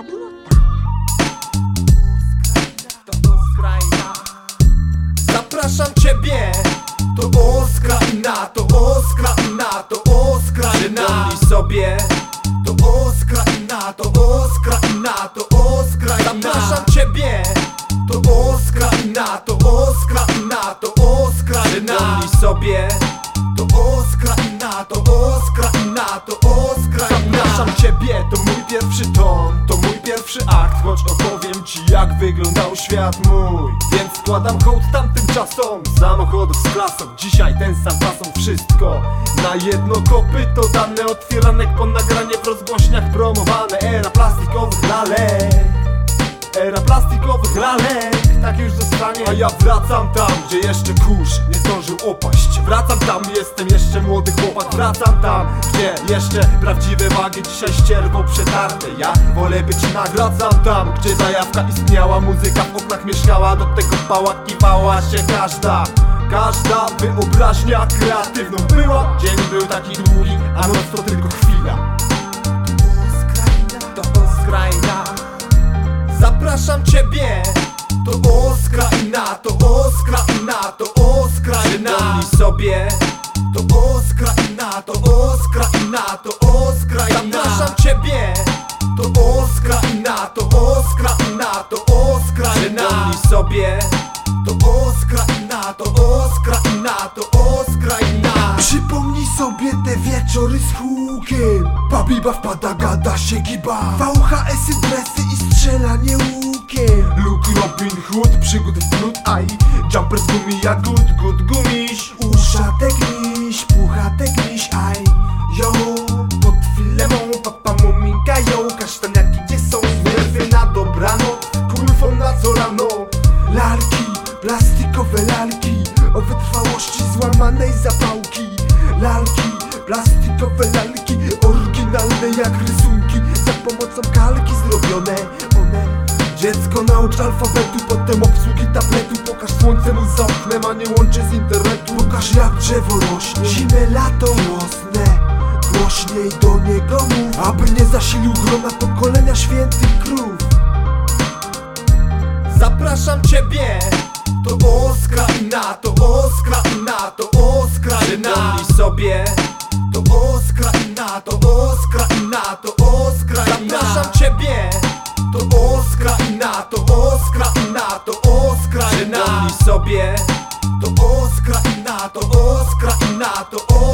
a było tak. To Oskraina. Zapraszam Ciebie. To Oskraina, to Oskraina, to Oskraina. Przypomnij sobie. To Oskraina, to Oskraina, to Oskraina. Zapraszam Ciebie. To Oskraina, to Oskraina, to Oskraina. Przypomnij sobie. To Oskraina, to Oskraina, to Oskraina. Zapraszam Ciebie, to mój pierwszy to ci jak wyglądał świat mój. Więc składam hołd tamtym czasom. Samochodów z klasą, dzisiaj ten sam pasą Wszystko. Na jedno kopyto Dane otwieranek po nagranie w rozgłośniach promowane. Era plastikowych lalek. Era plastikowych lalek Tak już zostanie. A ja wracam tam, gdzie jeszcze kurz nie zdążył opaść. Wracam tam, jestem jeszcze młody chłopak Wracam tam, gdzie jeszcze prawdziwe wagi Dzisiaj ścierwo przetarte. Ja wolę być nag Wracam tam, gdzie zajawka istniała Muzyka w oknach mieszkała Do tego pałakiwała się każda. Każda wyobraźnia kreatywną była. Dzień był taki długi, a noc to tylko chwila. To skrajna. Zapraszam ciebie To oskra i na to, oskra i na to, oskra i na Przypomnij sobie To oskra i na to, oskra i na to, oskra i na Zapraszam ciebie To oskra i na to, oskra i na to, oskra i na Przypomnij sobie To oskra i na to, oskra i na to, oskra i na Przypomnij sobie te wieczory z hukiem Babiba wpada, gada się giba VHS-y, dresy i strzelanie łukiem Luke Robin Hood, przygód w blut Aj, jumper z gumi, jak good, good gumiś. Uszatek miś, puchatek miś Aj, yo Pod filemą, papa muminka, yo. Kasztaniaki gdzie są, nerwy na dobranoc Kulfą na co rano Lalki, plastikowe lalki O wytrwałości złamanej zapałki. Lalki, plastikowe lalki Oryginalne jak rysunki. Za pomocą kalki zrobione. one Naucz alfabetu, potem obsługi tabletu. Pokaż słońce mu za oknem, a nie łączy z internetu. Pokaż jak drzewo rośnie. Zimę, lato, wiosnę. Głośniej do niego mów Aby nie zasilił grona pokolenia świętych krów. Zapraszam ciebie. To oskra i na to, oskra i na to, oskra i na sobie. To oskra i na to, oskra i na to, oskra i na. Zapraszam ciebie na to, oskra i na to, oskra i na Przypomnij sobie. To oskra i na to, oskra i na to, oskra